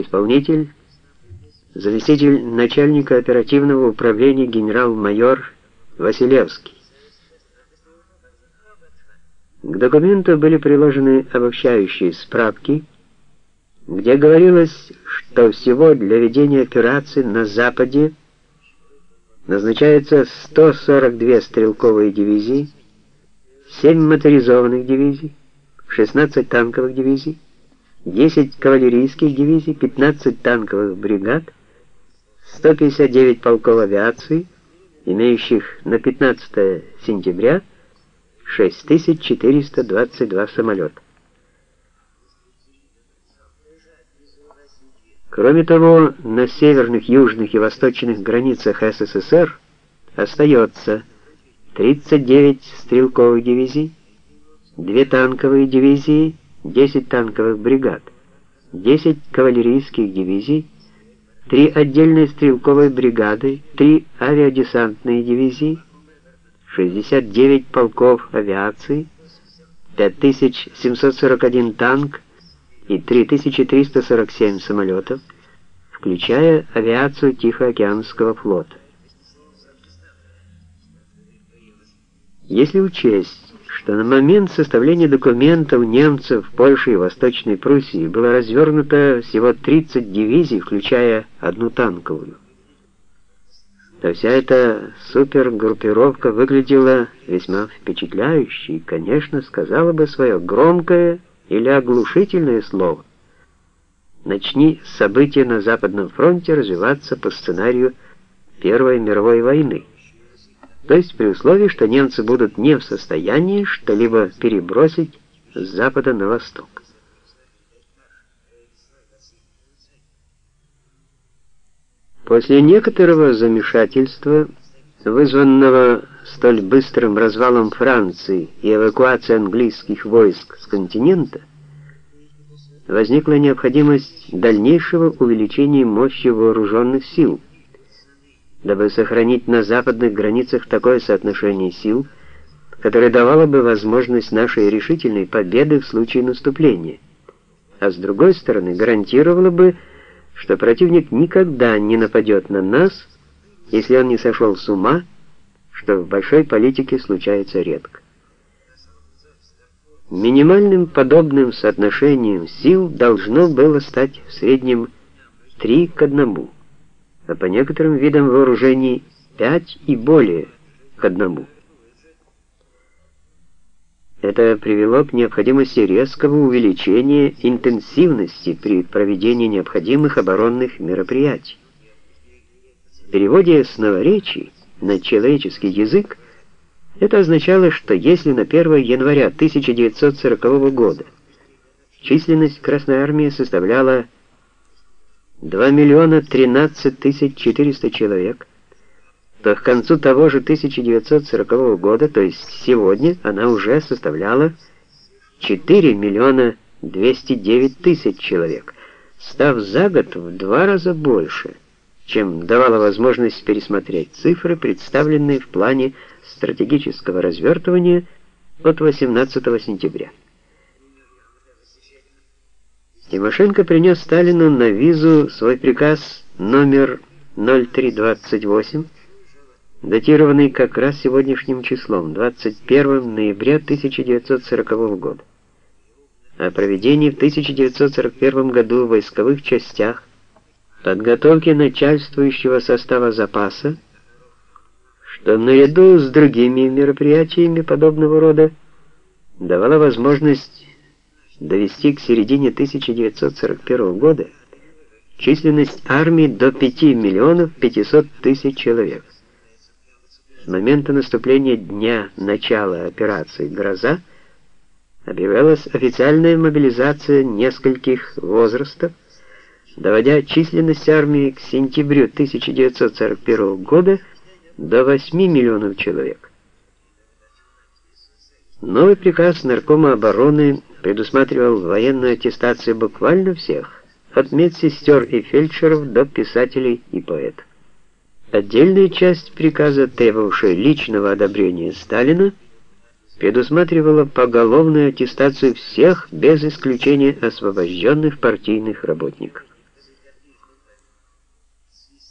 Исполнитель, заместитель начальника оперативного управления генерал-майор Василевский. К документу были приложены обобщающие справки, где говорилось, что всего для ведения операции на Западе назначается 142 стрелковые дивизии, 7 моторизованных дивизий, 16 танковых дивизий, 10 кавалерийских дивизий, 15 танковых бригад, 159 полков авиации, имеющих на 15 сентября 6422 самолета. Кроме того, на северных, южных и восточных границах СССР остается 39 стрелковых дивизий, 2 танковые дивизии, 10 танковых бригад, 10 кавалерийских дивизий, 3 отдельные стрелковые бригады, 3 авиадесантные дивизии, 69 полков авиации, 5741 танк, и 3347 самолетов, включая авиацию Тихоокеанского флота. Если учесть, что на момент составления документов немцев в Польше и Восточной Пруссии было развернуто всего 30 дивизий, включая одну танковую, то вся эта супергруппировка выглядела весьма впечатляюще и, конечно, сказала бы свое громкое или оглушительное слово. Начни события на Западном фронте развиваться по сценарию Первой мировой войны. То есть при условии, что немцы будут не в состоянии что-либо перебросить с запада на восток. После некоторого замешательства, вызванного столь быстрым развалом Франции и эвакуацией английских войск с континента, возникла необходимость дальнейшего увеличения мощи вооруженных сил, дабы сохранить на западных границах такое соотношение сил, которое давало бы возможность нашей решительной победы в случае наступления, а с другой стороны гарантировало бы, что противник никогда не нападет на нас, если он не сошел с ума, что в большой политике случается редко. Минимальным подобным соотношением сил должно было стать в среднем 3 к 1, а по некоторым видам вооружений 5 и более к 1. Это привело к необходимости резкого увеличения интенсивности при проведении необходимых оборонных мероприятий. В переводе с новоречий на человеческий язык, это означало, что если на 1 января 1940 года численность Красной Армии составляла 2 миллиона 13 тысяч 400 человек, то к концу того же 1940 года, то есть сегодня, она уже составляла 4 миллиона 209 тысяч человек, став за год в два раза больше – чем давала возможность пересмотреть цифры, представленные в плане стратегического развертывания от 18 сентября. Тимошенко принес Сталину на визу свой приказ номер 0328, датированный как раз сегодняшним числом, 21 ноября 1940 года, о проведении в 1941 году в войсковых частях подготовки начальствующего состава запаса, что наряду с другими мероприятиями подобного рода давала возможность довести к середине 1941 года численность армии до 5 миллионов 500 тысяч человек. С момента наступления дня начала операции «Гроза» объявлялась официальная мобилизация нескольких возрастов, доводя численность армии к сентябрю 1941 года до 8 миллионов человек. Новый приказ Наркома обороны предусматривал военную аттестацию буквально всех, от медсестер и фельдшеров до писателей и поэтов. Отдельная часть приказа, требовавшая личного одобрения Сталина, предусматривала поголовную аттестацию всех без исключения освобожденных партийных работников.